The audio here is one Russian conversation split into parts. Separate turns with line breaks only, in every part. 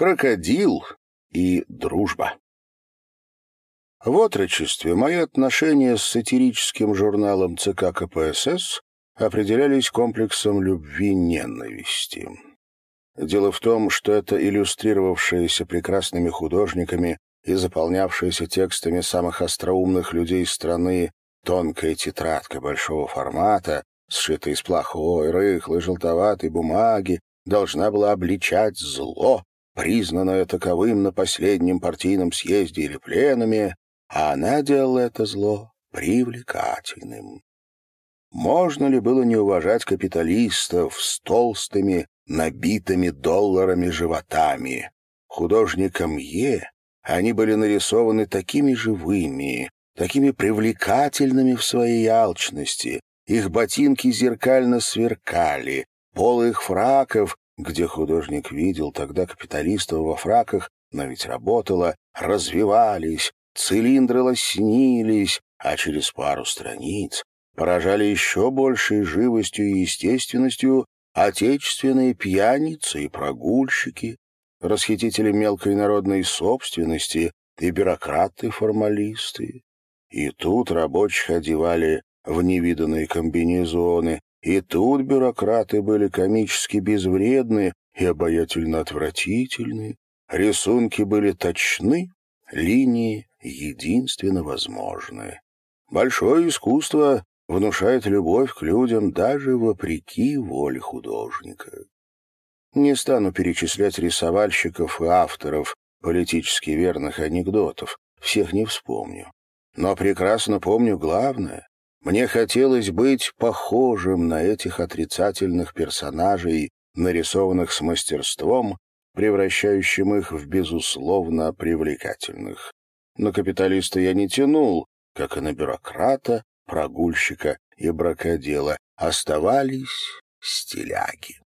крокодил и дружба. В отрочестве мои отношения с сатирическим журналом ЦК КПСС определялись комплексом любви-ненависти. Дело в том, что это иллюстрировавшаяся прекрасными художниками и заполнявшаяся текстами самых остроумных людей страны тонкая тетрадка большого формата, сшитая из плохой, рыхлой, желтоватой бумаги, должна была обличать зло, признанное таковым на последнем партийном съезде или пленуме, а она делала это зло привлекательным. Можно ли было не уважать капиталистов с толстыми, набитыми долларами животами? Художникам Е они были нарисованы такими живыми, такими привлекательными в своей алчности. Их ботинки зеркально сверкали, полы их фраков, где художник видел тогда капиталистов во фраках, но ведь работало, развивались, цилиндры лоснились, а через пару страниц поражали еще большей живостью и естественностью отечественные пьяницы и прогульщики, расхитители мелкой народной собственности и бюрократы-формалисты. И тут рабочих одевали в невиданные комбинезоны, и тут бюрократы были комически безвредны и обаятельно отвратительны, рисунки были точны, линии единственно возможны. Большое искусство внушает любовь к людям даже вопреки воле художника. Не стану перечислять рисовальщиков и авторов политически верных анекдотов, всех не вспомню. Но прекрасно помню главное. Мне хотелось быть похожим на этих отрицательных персонажей, нарисованных с мастерством, превращающим их в безусловно привлекательных. На капиталиста я не тянул, как и на бюрократа, прогульщика и бракодела. Оставались стиляги.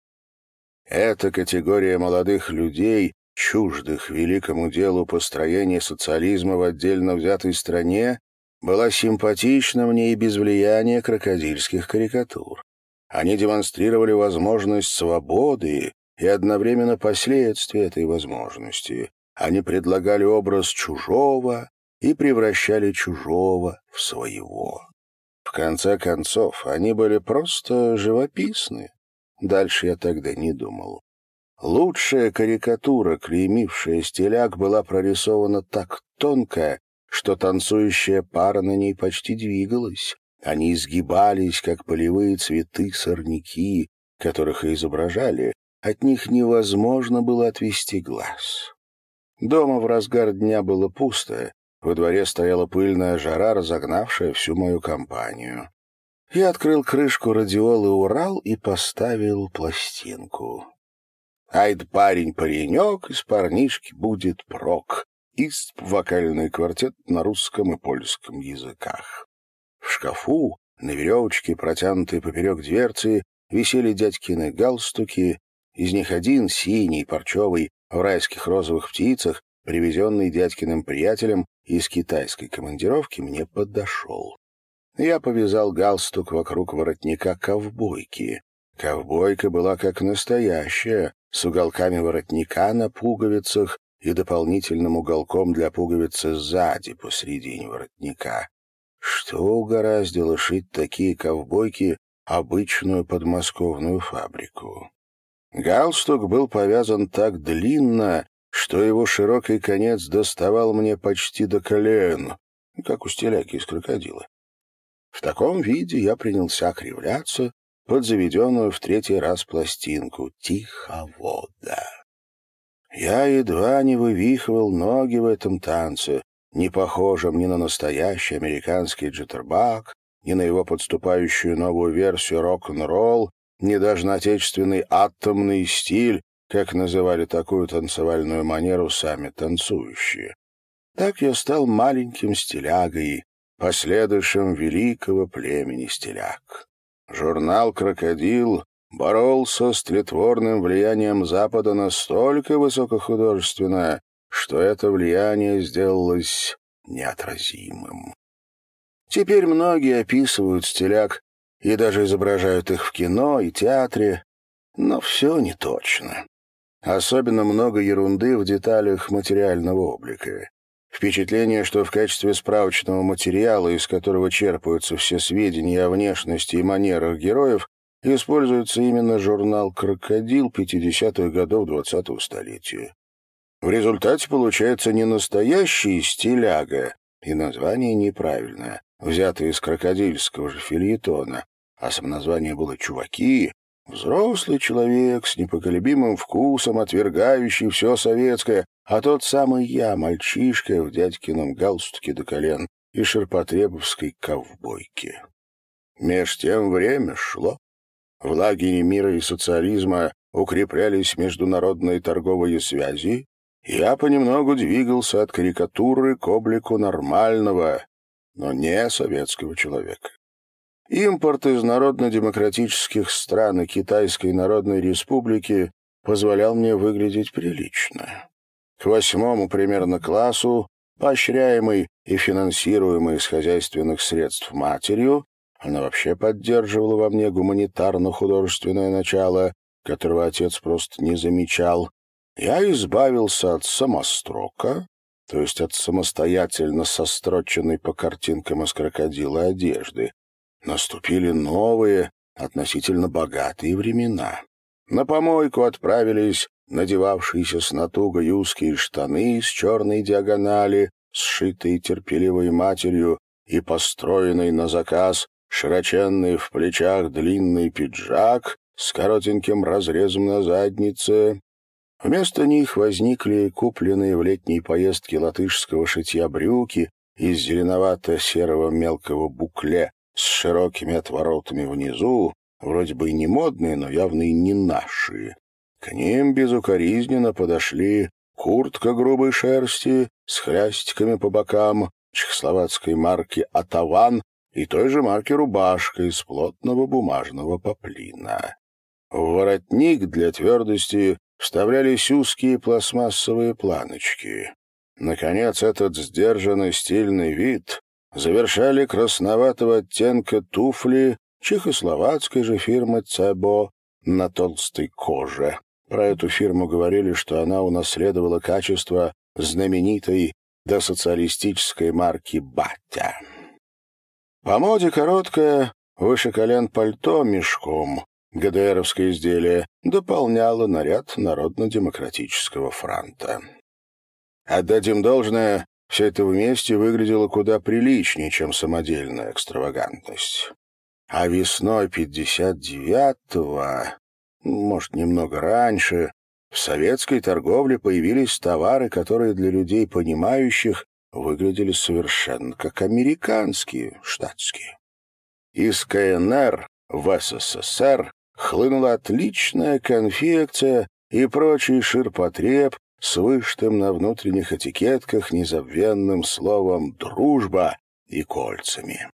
Эта категория молодых людей, чуждых великому делу построения социализма в отдельно взятой стране, была симпатична мне и без влияния крокодильских карикатур. Они демонстрировали возможность свободы и одновременно последствия этой возможности. Они предлагали образ чужого и превращали чужого в своего. В конце концов, они были просто живописны, Дальше я тогда не думал. Лучшая карикатура, клеймившая стиляк, была прорисована так тонко, что танцующая пара на ней почти двигалась. Они изгибались, как полевые цветы-сорняки, которых изображали. От них невозможно было отвести глаз. Дома в разгар дня было пусто, во дворе стояла пыльная жара, разогнавшая всю мою компанию. Я открыл крышку радиолы «Урал» и поставил пластинку. «Айд парень-паренек, из парнишки будет прок». Истп вокальный квартет на русском и польском языках. В шкафу, на веревочке, протянутой поперек дверцы, висели дядькины галстуки. Из них один, синий, парчевый, в райских розовых птицах, привезенный дядькиным приятелем из китайской командировки, мне подошел. Я повязал галстук вокруг воротника ковбойки. Ковбойка была как настоящая, с уголками воротника на пуговицах и дополнительным уголком для пуговицы сзади, посредине воротника. Что угораздило шить такие ковбойки обычную подмосковную фабрику? Галстук был повязан так длинно, что его широкий конец доставал мне почти до колен, как у стеляки из крокодила. В таком виде я принялся кривляться под заведенную в третий раз пластинку «Тиховода». Я едва не вывихивал ноги в этом танце, не похожем ни на настоящий американский джиттербак, ни на его подступающую новую версию рок-н-ролл, ни даже на отечественный атомный стиль, как называли такую танцевальную манеру сами танцующие. Так я стал маленьким стилягой, последующим великого племени стиляк. Журнал «Крокодил» боролся с тлетворным влиянием Запада настолько высокохудожественно, что это влияние сделалось неотразимым. Теперь многие описывают стиляк и даже изображают их в кино и театре, но все не точно. Особенно много ерунды в деталях материального облика. Впечатление, что в качестве справочного материала, из которого черпаются все сведения о внешности и манерах героев, используется именно журнал «Крокодил» 50-х годов 20-го столетия. В результате получается не настоящий стиляга, и название неправильное, взятое из крокодильского же фильетона, а самоназвание было «Чуваки», Взрослый человек с непоколебимым вкусом, отвергающий все советское, а тот самый я, мальчишка в дядькином галстуке до колен и ширпотребовской ковбойке. Меж тем время шло. В лагере мира и социализма укреплялись международные торговые связи, я понемногу двигался от карикатуры к облику нормального, но не советского человека. Импорт из народно-демократических стран и Китайской Народной Республики позволял мне выглядеть прилично. К восьмому примерно классу, поощряемый и финансируемый из хозяйственных средств матерью, она вообще поддерживала во мне гуманитарно-художественное начало, которого отец просто не замечал. Я избавился от самострока, то есть от самостоятельно состроченной по картинкам из крокодила одежды, Наступили новые, относительно богатые времена. На помойку отправились надевавшиеся с натугой узкие штаны с черной диагонали, сшитые терпеливой матерью и построенный на заказ широченный в плечах длинный пиджак с коротеньким разрезом на заднице. Вместо них возникли купленные в летней поездке латышского шитья брюки из зеленовато-серого мелкого букле с широкими отворотами внизу, вроде бы и не модные, но явно и не наши. К ним безукоризненно подошли куртка грубой шерсти с хлястиками по бокам, чехословацкой марки «Атаван» и той же марки рубашка из плотного бумажного поплина. В воротник для твердости вставлялись узкие пластмассовые планочки. Наконец, этот сдержанный стильный вид завершали красноватого оттенка туфли чехословацкой же фирмы «Цебо» на толстой коже. Про эту фирму говорили, что она унаследовала качество знаменитой досоциалистической марки «Батя». По моде короткое, выше колен пальто мешком, ГДРовское изделие, дополняло наряд Народно-демократического фронта. Отдадим должное, все это вместе выглядело куда приличнее, чем самодельная экстравагантность. А весной 59-го, может, немного раньше, в советской торговле появились товары, которые для людей понимающих выглядели совершенно как американские, штатские. Из КНР в СССР хлынула отличная конфекция и прочий ширпотреб, с вышитым на внутренних этикетках незабвенным словом «дружба» и кольцами.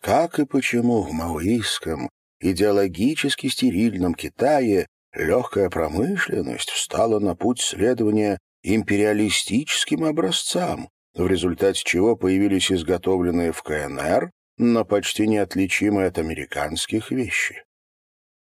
Как и почему в маоистском, идеологически стерильном Китае легкая промышленность встала на путь следования империалистическим образцам, в результате чего появились изготовленные в КНР, но почти неотличимые от американских вещи.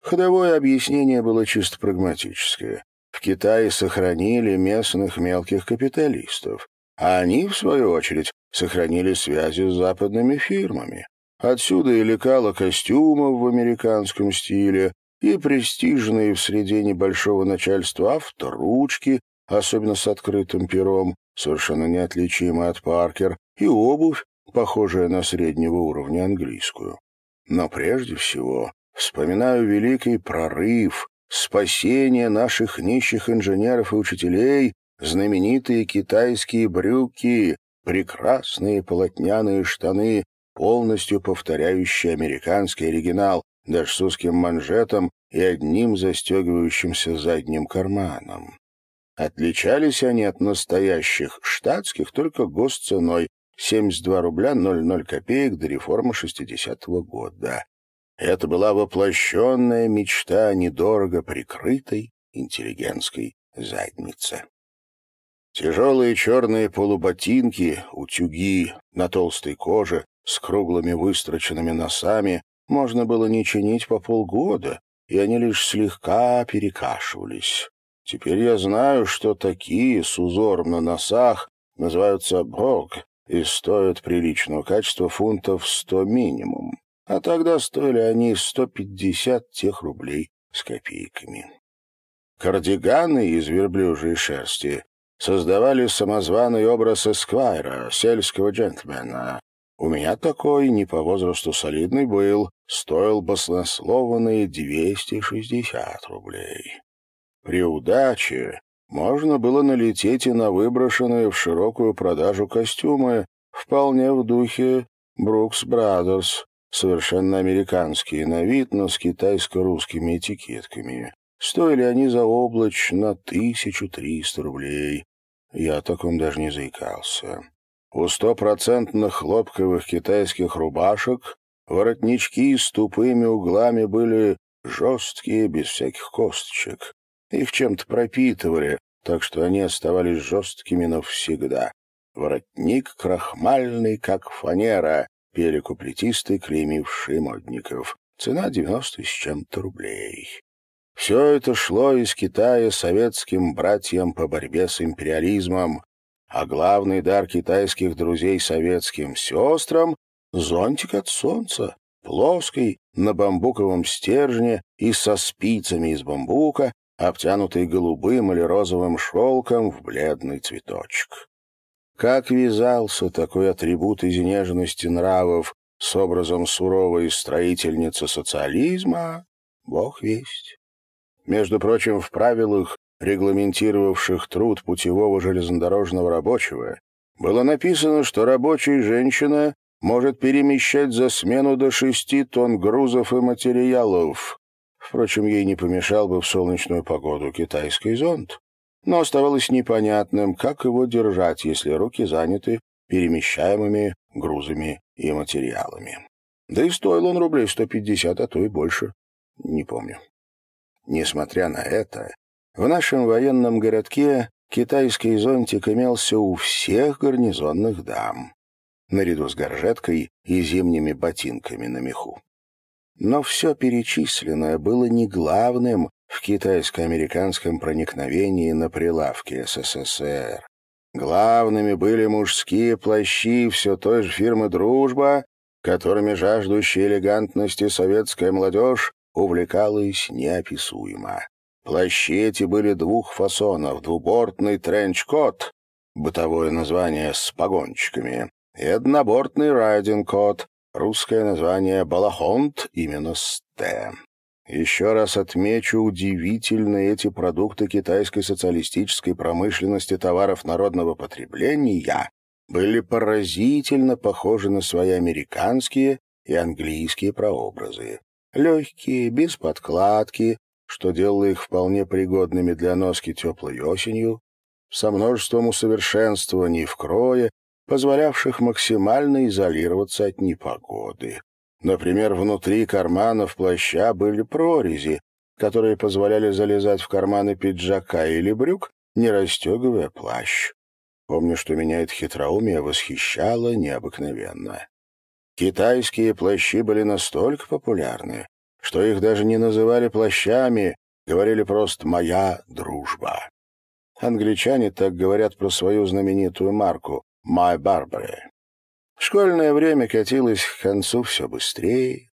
Ходовое объяснение было чисто прагматическое. В Китае сохранили местных мелких капиталистов, а они, в свою очередь, сохранили связи с западными фирмами. Отсюда и лекала костюмов в американском стиле, и престижные в среде небольшого начальства авторучки, особенно с открытым пером, совершенно неотличимый от Паркер, и обувь, похожая на среднего уровня английскую. Но прежде всего вспоминаю великий прорыв, спасение наших нищих инженеров и учителей, знаменитые китайские брюки, прекрасные полотняные штаны, полностью повторяющие американский оригинал, даже с узким манжетом и одним застегивающимся задним карманом. Отличались они от настоящих штатских только госценой 72 рубля 00 копеек до реформы 60-го года. Это была воплощенная мечта недорого прикрытой интеллигентской задницы. Тяжелые черные полуботинки, утюги на толстой коже с круглыми выстроченными носами можно было не чинить по полгода, и они лишь слегка перекашивались. Теперь я знаю, что такие с узором на носах называются брок и стоят приличного качества фунтов сто минимум. А тогда стоили они сто пятьдесят тех рублей с копейками. Кардиганы из верблюжьей шерсти создавали самозваный образ эсквайра, сельского джентльмена. У меня такой, не по возрасту солидный был, стоил баснословные 260 рублей. При удаче можно было налететь и на выброшенные в широкую продажу костюмы, вполне в духе Брукс Брадерс, совершенно американские на вид, но с китайско-русскими этикетками. Стоили они заоблачно тысячу триста рублей. Я о таком даже не заикался. У стопроцентных хлопковых китайских рубашек воротнички с тупыми углами были жесткие, без всяких косточек. Их чем-то пропитывали, так что они оставались жесткими навсегда. Воротник крахмальный, как фанера, пели куплетисты, клеймившие модников. Цена девяносто с чем-то рублей. Все это шло из Китая советским братьям по борьбе с империализмом, а главный дар китайских друзей советским сестрам — зонтик от солнца, плоский, на бамбуковом стержне и со спицами из бамбука, обтянутый голубым или розовым шелком в бледный цветочек. Как вязался такой атрибут изнеженности нравов с образом суровой строительницы социализма, бог весть. Между прочим, в правилах, регламентировавших труд путевого железнодорожного рабочего, было написано, что рабочая женщина может перемещать за смену до шести тонн грузов и материалов, Впрочем, ей не помешал бы в солнечную погоду китайский зонт. Но оставалось непонятным, как его держать, если руки заняты перемещаемыми грузами и материалами. Да и стоил он рублей 150, а то и больше. Не помню. Несмотря на это, в нашем военном городке китайский зонтик имелся у всех гарнизонных дам, наряду с горжеткой и зимними ботинками на меху. Но все перечисленное было не главным в китайско-американском проникновении на прилавки СССР. Главными были мужские плащи все той же фирмы «Дружба», которыми жаждущая элегантности советская молодежь увлекалась неописуемо. Плащи эти были двух фасонов — двубортный тренч-кот, бытовое название с погончиками, и однобортный райдинг-кот, Русское название «Балахонт» именно с. Еще раз отмечу удивительные эти продукты китайской социалистической промышленности товаров народного потребления были поразительно похожи на свои американские и английские прообразы. Легкие, без подкладки, что делало их вполне пригодными для носки теплой осенью, со множеством усовершенствований в крое позволявших максимально изолироваться от непогоды. Например, внутри карманов плаща были прорези, которые позволяли залезать в карманы пиджака или брюк, не расстегивая плащ. Помню, что меня это хитроумие восхищало необыкновенно. Китайские плащи были настолько популярны, что их даже не называли плащами, говорили просто «моя дружба». Англичане так говорят про свою знаменитую марку My Barbary. Школьное время катилось к концу все быстрее.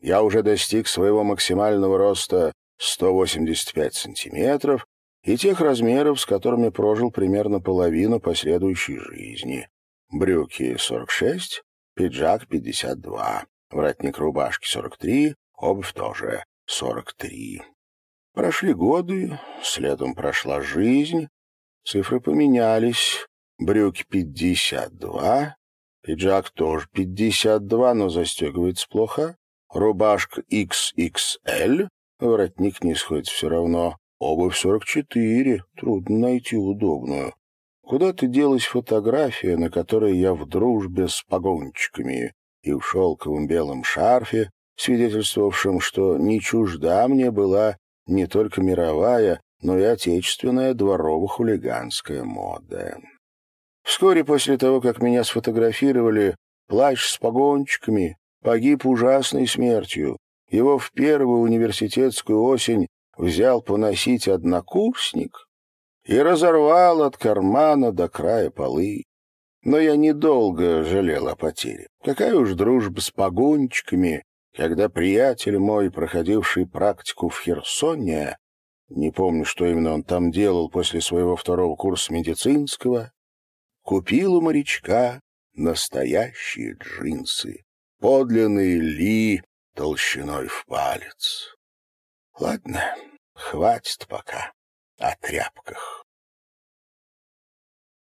Я уже достиг своего максимального роста 185 сантиметров и тех размеров, с которыми прожил примерно половину последующей жизни. Брюки 46, пиджак 52, воротник рубашки 43, обувь тоже 43. Прошли годы, следом прошла жизнь, цифры поменялись. Брюки 52, пиджак тоже 52, но застегивается плохо. Рубашка XXL, воротник не сходит все равно. Обувь 44, трудно найти удобную. Куда-то делась фотография, на которой я в дружбе с погончиками и в шелковом белом шарфе, свидетельствовавшем, что не чужда мне была не только мировая, но и отечественная дворово-хулиганская мода. Вскоре после того, как меня сфотографировали, плащ с погончиками погиб ужасной смертью. Его в первую университетскую осень взял поносить однокурсник и разорвал от кармана до края полы. Но я недолго жалел о потере. Какая уж дружба с погонщиками, когда приятель мой, проходивший практику в Херсоне, не помню, что именно он там делал после своего второго курса медицинского, купил у морячка настоящие джинсы, подлинные ли толщиной в палец. Ладно, хватит пока о тряпках.